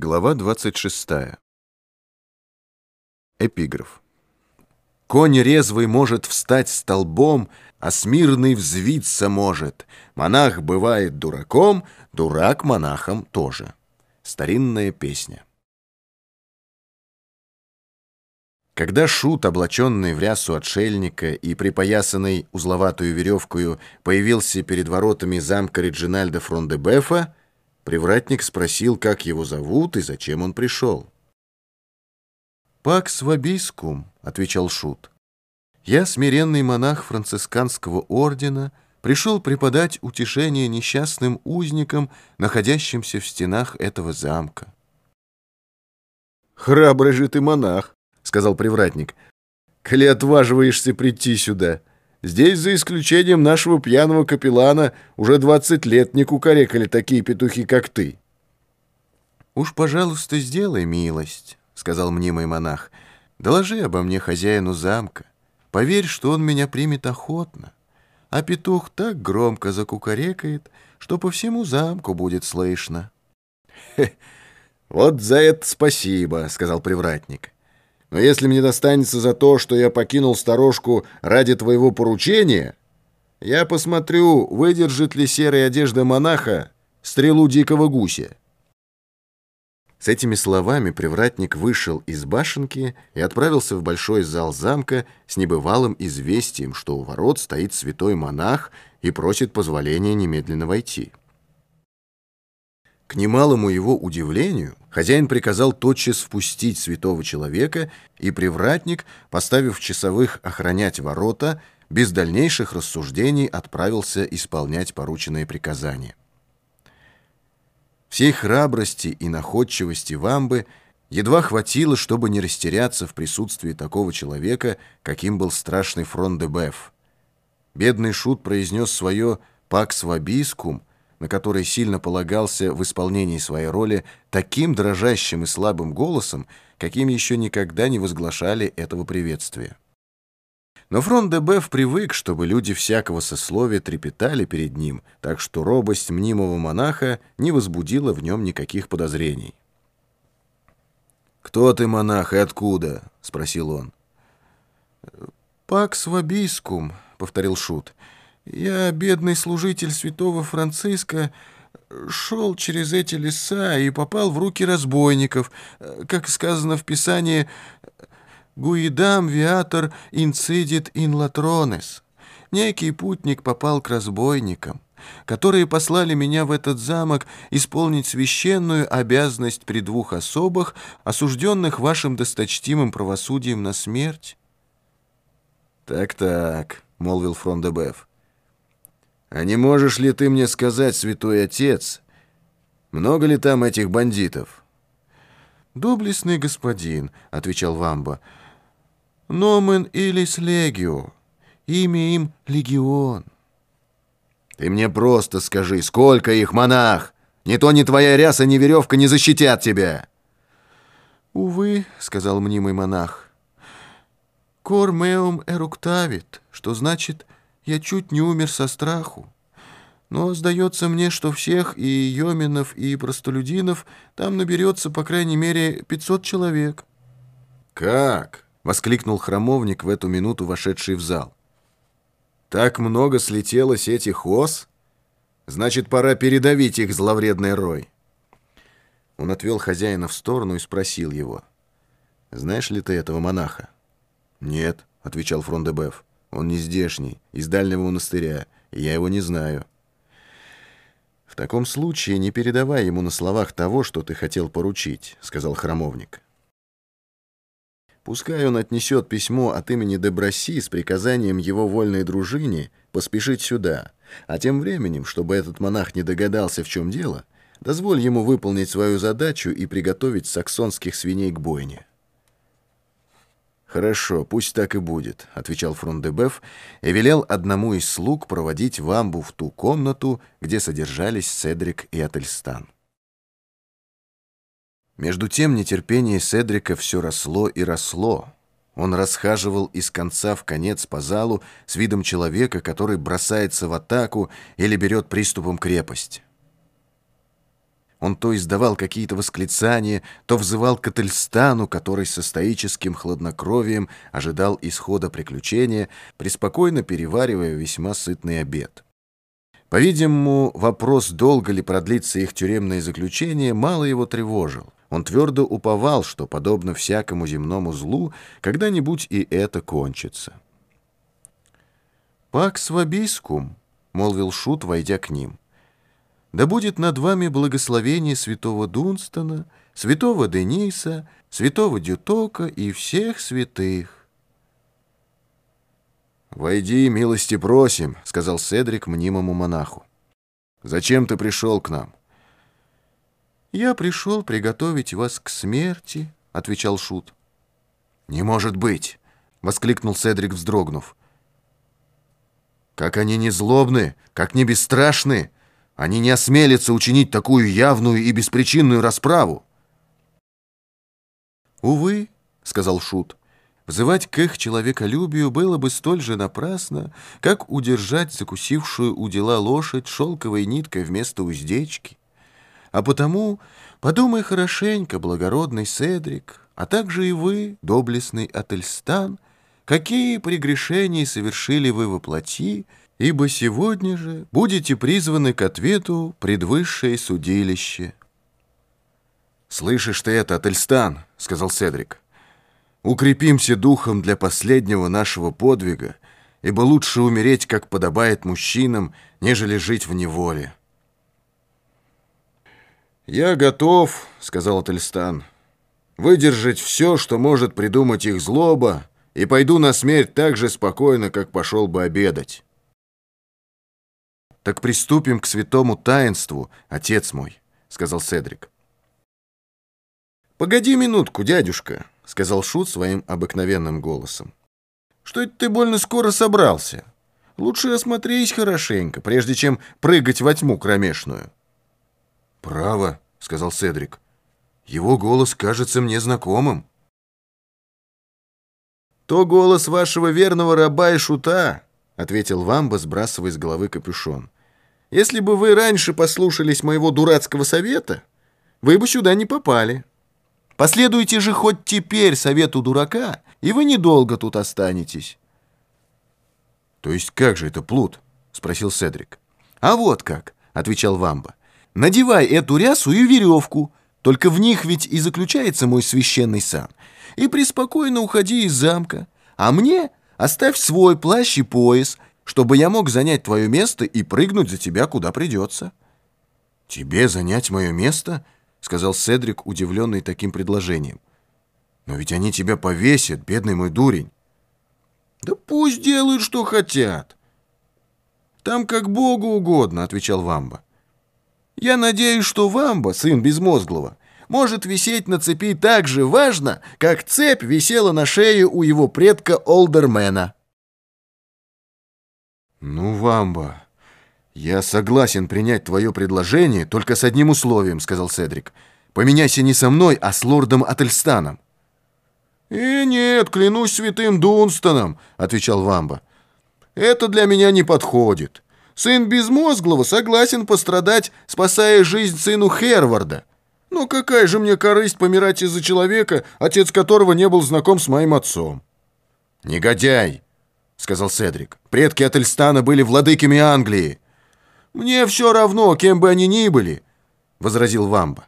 Глава 26. Эпиграф. Конь резвый может встать столбом, а смирный взвиться может. Монах бывает дураком, дурак монахом тоже. Старинная песня. Когда шут, облаченный в рясу отшельника и припоясанный узловатую веревкою, появился перед воротами замка Реджинальда Фрондебефа, Привратник спросил, как его зовут и зачем он пришел. «Пакс вабискум», — отвечал Шут. «Я смиренный монах францисканского ордена, пришел преподать утешение несчастным узникам, находящимся в стенах этого замка». «Храбрый же ты монах», — сказал привратник. «Коли отваживаешься прийти сюда». Здесь, за исключением нашего пьяного капеллана, уже двадцать лет не кукарекали такие петухи, как ты. «Уж, пожалуйста, сделай милость», — сказал мнимый монах. «Доложи обо мне хозяину замка. Поверь, что он меня примет охотно. А петух так громко закукарекает, что по всему замку будет слышно». «Вот за это спасибо», — сказал привратник. Но если мне достанется за то, что я покинул сторожку ради твоего поручения, я посмотрю, выдержит ли серая одежда монаха стрелу дикого гуся». С этими словами привратник вышел из башенки и отправился в большой зал замка с небывалым известием, что у ворот стоит святой монах и просит позволения немедленно войти. К немалому его удивлению, хозяин приказал тотчас впустить святого человека, и привратник, поставив часовых охранять ворота, без дальнейших рассуждений отправился исполнять порученные приказания. Всей храбрости и находчивости Вамбы едва хватило, чтобы не растеряться в присутствии такого человека, каким был страшный Фрондебеф. Бедный шут произнес свое «пакс вабискум», на который сильно полагался в исполнении своей роли, таким дрожащим и слабым голосом, каким еще никогда не возглашали этого приветствия. Но фронт ДБФ привык, чтобы люди всякого сословия трепетали перед ним, так что робость мнимого монаха не возбудила в нем никаких подозрений. «Кто ты, монах, и откуда?» — спросил он. «Пакс вабискум», — повторил Шут. Я, бедный служитель святого Франциска, шел через эти леса и попал в руки разбойников, как сказано в Писании «Гуидам виатор инцидит ин латронес». Некий путник попал к разбойникам, которые послали меня в этот замок исполнить священную обязанность при двух особах, осужденных вашим досточтимым правосудием на смерть. «Так-так», — молвил Фрондебеф, «А не можешь ли ты мне сказать, святой отец, много ли там этих бандитов?» «Доблестный господин», — отвечал Вамба, — «Номен илис легио, имя им легион». «Ты мне просто скажи, сколько их, монах? Не то ни твоя ряса, ни веревка не защитят тебя!» «Увы», — сказал мнимый монах, — «кор меум эруктавит», что значит я чуть не умер со страху. Но сдается мне, что всех, и йоминов, и простолюдинов, там наберется, по крайней мере, 500 человек». «Как?» — воскликнул храмовник в эту минуту, вошедший в зал. «Так много слетелось этих ос? Значит, пора передавить их зловредный рой». Он отвел хозяина в сторону и спросил его. «Знаешь ли ты этого монаха?» «Нет», — отвечал Фрондебеф. Он не здешний, из дальнего монастыря, и я его не знаю. В таком случае не передавай ему на словах того, что ты хотел поручить, сказал храмовник. Пускай он отнесет письмо от имени Деброси с приказанием его вольной дружине поспешить сюда, а тем временем, чтобы этот монах не догадался, в чем дело, дозволь ему выполнить свою задачу и приготовить саксонских свиней к бойне. «Хорошо, пусть так и будет», — отвечал Фрондебеф и велел одному из слуг проводить Вамбу в ту комнату, где содержались Седрик и Ательстан. Между тем нетерпение Седрика все росло и росло. Он расхаживал из конца в конец по залу с видом человека, который бросается в атаку или берет приступом крепость. Он то издавал какие-то восклицания, то взывал к Ательстану, который со стоическим хладнокровием ожидал исхода приключения, преспокойно переваривая весьма сытный обед. По-видимому, вопрос, долго ли продлится их тюремное заключение, мало его тревожил. Он твердо уповал, что, подобно всякому земному злу, когда-нибудь и это кончится. «Пакс вобискум», — молвил Шут, войдя к ним. «Да будет над вами благословение святого Дунстона, святого Дениса, святого Дютока и всех святых». «Войди, милости просим», — сказал Седрик мнимому монаху. «Зачем ты пришел к нам?» «Я пришел приготовить вас к смерти», — отвечал Шут. «Не может быть!» — воскликнул Седрик, вздрогнув. «Как они не злобны, как не бесстрашны! Они не осмелятся учинить такую явную и беспричинную расправу!» «Увы», — сказал Шут, — «взывать к их человеколюбию было бы столь же напрасно, как удержать закусившую у дела лошадь шелковой ниткой вместо уздечки». А потому подумай хорошенько, благородный Седрик, а также и вы, доблестный Ательстан, какие прегрешения совершили вы воплоти, ибо сегодня же будете призваны к ответу предвысшее судилище». «Слышишь ты это, Ательстан?» — сказал Седрик. «Укрепимся духом для последнего нашего подвига, ибо лучше умереть, как подобает мужчинам, нежели жить в неволе». «Я готов», — сказал Ательстан, — «выдержать все, что может придумать их злоба, и пойду на смерть так же спокойно, как пошел бы обедать». «Так приступим к святому таинству, отец мой», — сказал Седрик. «Погоди минутку, дядюшка», — сказал Шут своим обыкновенным голосом. «Что это ты больно скоро собрался? Лучше осмотрись хорошенько, прежде чем прыгать во тьму кромешную». «Право», — сказал Седрик. «Его голос кажется мне знакомым». «То голос вашего верного раба и шута», — ответил Вамба, сбрасывая с головы капюшон. «Если бы вы раньше послушались моего дурацкого совета, вы бы сюда не попали. Последуйте же хоть теперь совету дурака, и вы недолго тут останетесь». «То есть как же это плут?» — спросил Седрик. «А вот как», — отвечал Вамба. Надевай эту рясу и веревку, только в них ведь и заключается мой священный сан, и преспокойно уходи из замка, а мне оставь свой плащ и пояс, чтобы я мог занять твое место и прыгнуть за тебя, куда придется». «Тебе занять мое место?» — сказал Седрик, удивленный таким предложением. «Но ведь они тебя повесят, бедный мой дурень». «Да пусть делают, что хотят». «Там как Богу угодно», — отвечал Вамба. Я надеюсь, что Вамба, сын Безмозглого, может висеть на цепи так же важно, как цепь висела на шее у его предка Олдермена. «Ну, Вамба, я согласен принять твое предложение только с одним условием», — сказал Седрик. «Поменяйся не со мной, а с лордом Ательстаном». «И «Э, нет, клянусь святым Дунстоном», — отвечал Вамба. «Это для меня не подходит». Сын Безмозглого согласен пострадать, спасая жизнь сыну Херварда. Но какая же мне корысть помирать из-за человека, отец которого не был знаком с моим отцом? «Негодяй!» — сказал Седрик. «Предки Ательстана были владыками Англии». «Мне все равно, кем бы они ни были», — возразил Вамба.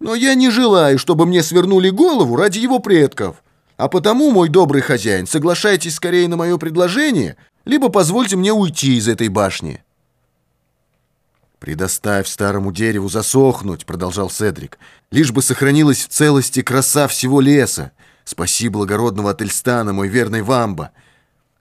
«Но я не желаю, чтобы мне свернули голову ради его предков. А потому, мой добрый хозяин, соглашайтесь скорее на мое предложение, либо позвольте мне уйти из этой башни». «Предоставь старому дереву засохнуть», — продолжал Седрик, «лишь бы сохранилась в целости краса всего леса. Спаси благородного Ательстана, мой верный Вамба.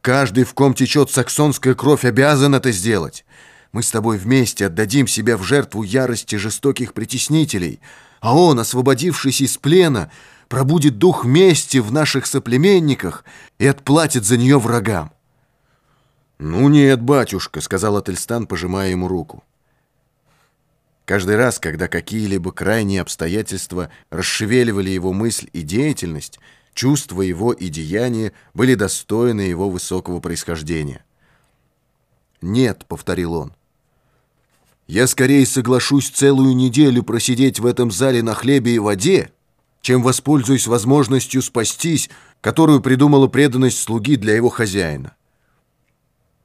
Каждый, в ком течет саксонская кровь, обязан это сделать. Мы с тобой вместе отдадим себя в жертву ярости жестоких притеснителей, а он, освободившись из плена, пробудит дух мести в наших соплеменниках и отплатит за нее врагам. «Ну нет, батюшка», — сказал Ательстан, пожимая ему руку. Каждый раз, когда какие-либо крайние обстоятельства расшевеливали его мысль и деятельность, чувства его и деяния были достойны его высокого происхождения. «Нет», — повторил он. Я скорее соглашусь целую неделю просидеть в этом зале на хлебе и воде, чем воспользуюсь возможностью спастись, которую придумала преданность слуги для его хозяина.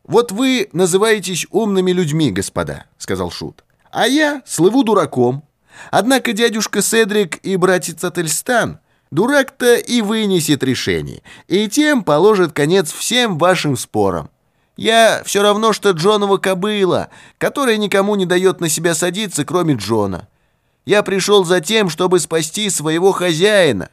«Вот вы называетесь умными людьми, господа», — сказал Шут. «А я слыву дураком. Однако дядюшка Седрик и братец Ательстан дурак-то и вынесет решение, и тем положит конец всем вашим спорам. Я все равно, что Джонова кобыла, которая никому не дает на себя садиться, кроме Джона. Я пришел за тем, чтобы спасти своего хозяина.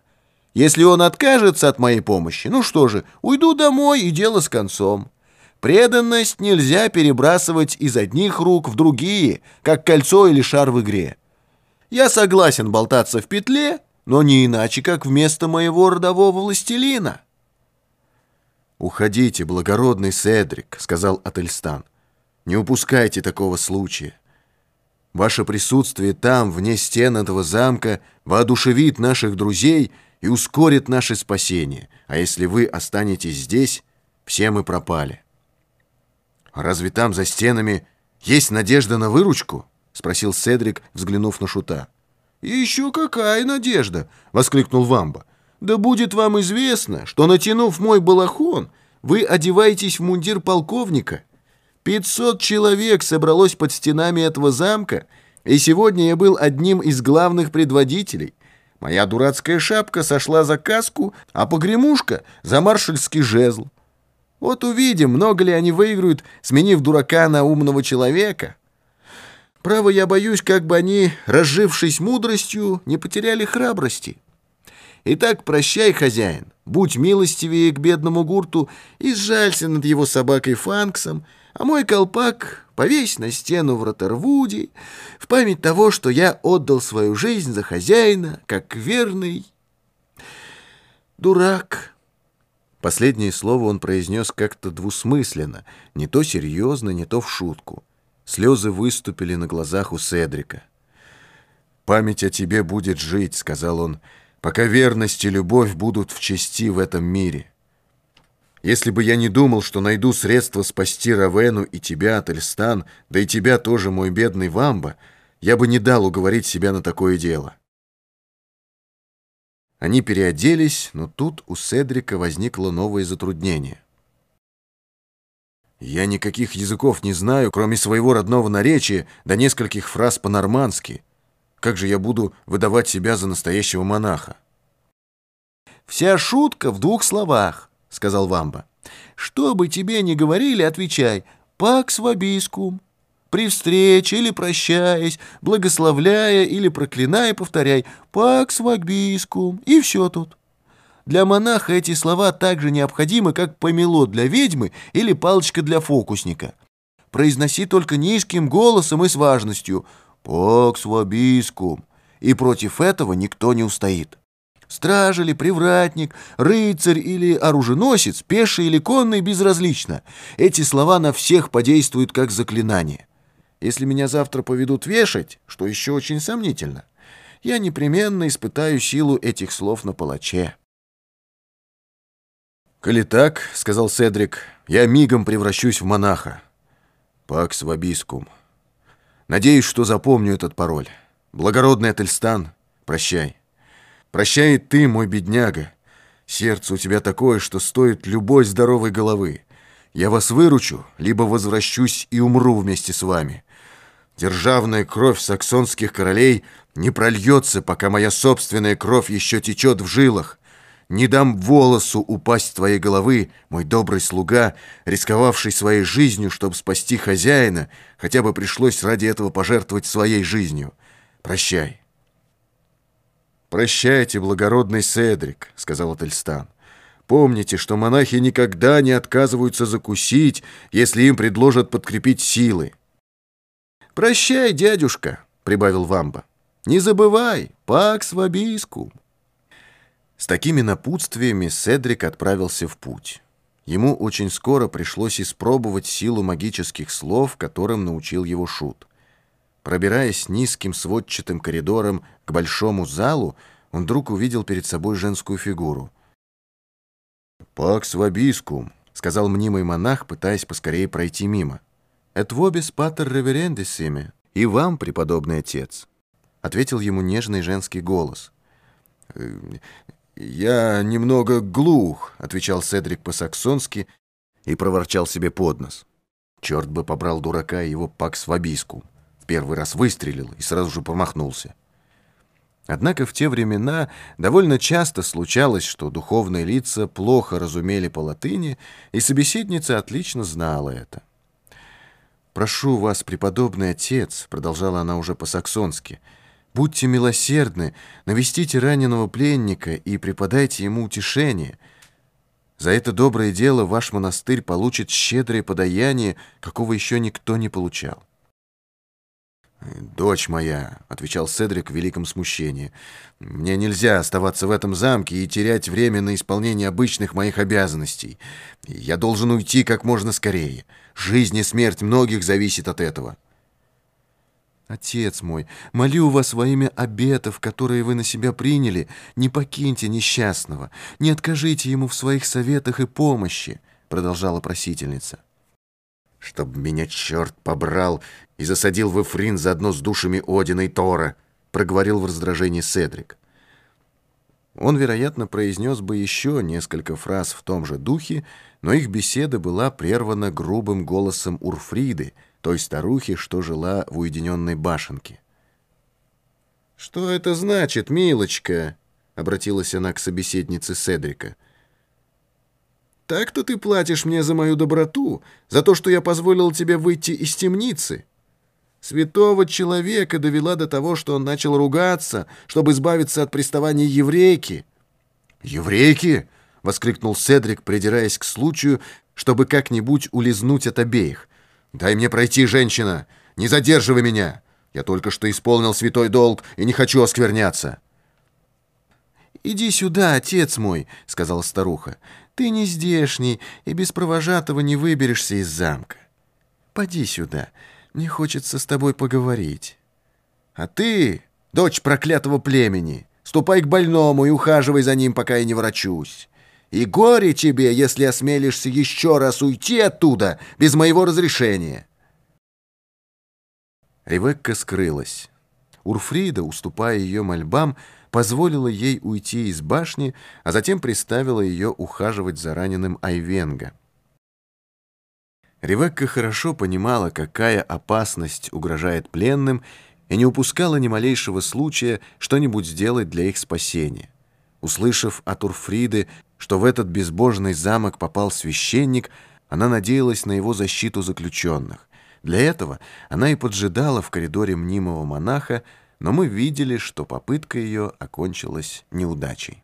Если он откажется от моей помощи, ну что же, уйду домой и дело с концом. Преданность нельзя перебрасывать из одних рук в другие, как кольцо или шар в игре. Я согласен болтаться в петле, но не иначе, как вместо моего родового властелина». «Уходите, благородный Седрик», — сказал Ательстан. «Не упускайте такого случая. Ваше присутствие там, вне стен этого замка, воодушевит наших друзей и ускорит наше спасение, а если вы останетесь здесь, все мы пропали». «Разве там, за стенами, есть надежда на выручку?» — спросил Седрик, взглянув на Шута. «Еще какая надежда!» — воскликнул Вамба. «Да будет вам известно, что, натянув мой балахон, вы одеваетесь в мундир полковника. Пятьсот человек собралось под стенами этого замка, и сегодня я был одним из главных предводителей. Моя дурацкая шапка сошла за каску, а погремушка — за маршальский жезл. Вот увидим, много ли они выиграют, сменив дурака на умного человека». Право, я боюсь, как бы они, разжившись мудростью, не потеряли храбрости. Итак, прощай, хозяин, будь милостивее к бедному гурту и сжалься над его собакой Фанксом, а мой колпак повесь на стену в Ротервуде в память того, что я отдал свою жизнь за хозяина, как верный дурак». Последнее слово он произнес как-то двусмысленно, не то серьезно, не то в шутку. Слезы выступили на глазах у Седрика. «Память о тебе будет жить», — сказал он, «пока верность и любовь будут в чести в этом мире. Если бы я не думал, что найду средства спасти Равену и тебя, Ательстан, да и тебя тоже, мой бедный Вамба, я бы не дал уговорить себя на такое дело». Они переоделись, но тут у Седрика возникло новое затруднение. Я никаких языков не знаю, кроме своего родного наречия, да нескольких фраз по-нормански. Как же я буду выдавать себя за настоящего монаха? «Вся шутка в двух словах», — сказал Вамба. «Что бы тебе ни говорили, отвечай «пакс вобискум». При встрече или прощаясь, благословляя или проклиная, повторяй «пакс вобискум» и все тут. Для монаха эти слова так же необходимы, как помело для ведьмы или палочка для фокусника. Произноси только низким голосом и с важностью «Покс вобискум», и против этого никто не устоит. Страж или привратник, рыцарь или оруженосец, пеший или конный, безразлично. Эти слова на всех подействуют как заклинание. Если меня завтра поведут вешать, что еще очень сомнительно, я непременно испытаю силу этих слов на палаче. «Коли так, — сказал Седрик, — я мигом превращусь в монаха. Пакс вобискум. Надеюсь, что запомню этот пароль. Благородный Ательстан, прощай. Прощай ты, мой бедняга. Сердце у тебя такое, что стоит любой здоровой головы. Я вас выручу, либо возвращусь и умру вместе с вами. Державная кровь саксонских королей не прольется, пока моя собственная кровь еще течет в жилах. Не дам волосу упасть с твоей головы, мой добрый слуга, рисковавший своей жизнью, чтобы спасти хозяина, хотя бы пришлось ради этого пожертвовать своей жизнью. Прощай. «Прощайте, благородный Седрик», — сказал Ательстан. «Помните, что монахи никогда не отказываются закусить, если им предложат подкрепить силы». «Прощай, дядюшка», — прибавил Вамба. «Не забывай, пакс вобискум». С такими напутствиями Седрик отправился в путь. Ему очень скоро пришлось испробовать силу магических слов, которым научил его Шут. Пробираясь низким сводчатым коридором к большому залу, он вдруг увидел перед собой женскую фигуру. «Пакс вобискум», — сказал мнимый монах, пытаясь поскорее пройти мимо. «Et vobis pater reverendissime», «И вам, преподобный отец», — ответил ему нежный женский голос. «Я немного глух», — отвечал Седрик по-саксонски и проворчал себе под нос. Черт бы побрал дурака и его пакс в обиску. В первый раз выстрелил и сразу же промахнулся. Однако в те времена довольно часто случалось, что духовные лица плохо разумели по латыни, и собеседница отлично знала это. «Прошу вас, преподобный отец», — продолжала она уже по-саксонски, «будьте милосердны, навестите раненого пленника и преподайте ему утешение. За это доброе дело ваш монастырь получит щедрое подаяние, какого еще никто не получал». «Дочь моя», — отвечал Седрик в великом смущении, — «мне нельзя оставаться в этом замке и терять время на исполнение обычных моих обязанностей. Я должен уйти как можно скорее. Жизнь и смерть многих зависит от этого». «Отец мой, молю вас во имя обетов, которые вы на себя приняли, не покиньте несчастного, не откажите ему в своих советах и помощи», — продолжала просительница. «Чтоб меня черт побрал и засадил в Эфрин заодно с душами Одина и Тора», — проговорил в раздражении Седрик. Он, вероятно, произнес бы еще несколько фраз в том же духе, но их беседа была прервана грубым голосом Урфриды, той старухи, что жила в уединенной башенке. «Что это значит, милочка?» — обратилась она к собеседнице Седрика. — так-то ты платишь мне за мою доброту, за то, что я позволил тебе выйти из темницы. Святого человека довела до того, что он начал ругаться, чтобы избавиться от приставаний еврейки. «Еврейки?» — воскликнул Седрик, придираясь к случаю, чтобы как-нибудь улизнуть от обеих. «Дай мне пройти, женщина! Не задерживай меня! Я только что исполнил святой долг и не хочу оскверняться!» «Иди сюда, отец мой», — сказала старуха. «Ты не здешний, и без провожатого не выберешься из замка. Поди сюда, мне хочется с тобой поговорить». «А ты, дочь проклятого племени, ступай к больному и ухаживай за ним, пока я не врачусь. И горе тебе, если осмелишься еще раз уйти оттуда без моего разрешения». Ревекка скрылась. Урфрида, уступая ее мольбам, позволила ей уйти из башни, а затем приставила ее ухаживать за раненым Айвенга. Ревекка хорошо понимала, какая опасность угрожает пленным, и не упускала ни малейшего случая что-нибудь сделать для их спасения. Услышав от Урфриды, что в этот безбожный замок попал священник, она надеялась на его защиту заключенных. Для этого она и поджидала в коридоре мнимого монаха, но мы видели, что попытка ее окончилась неудачей.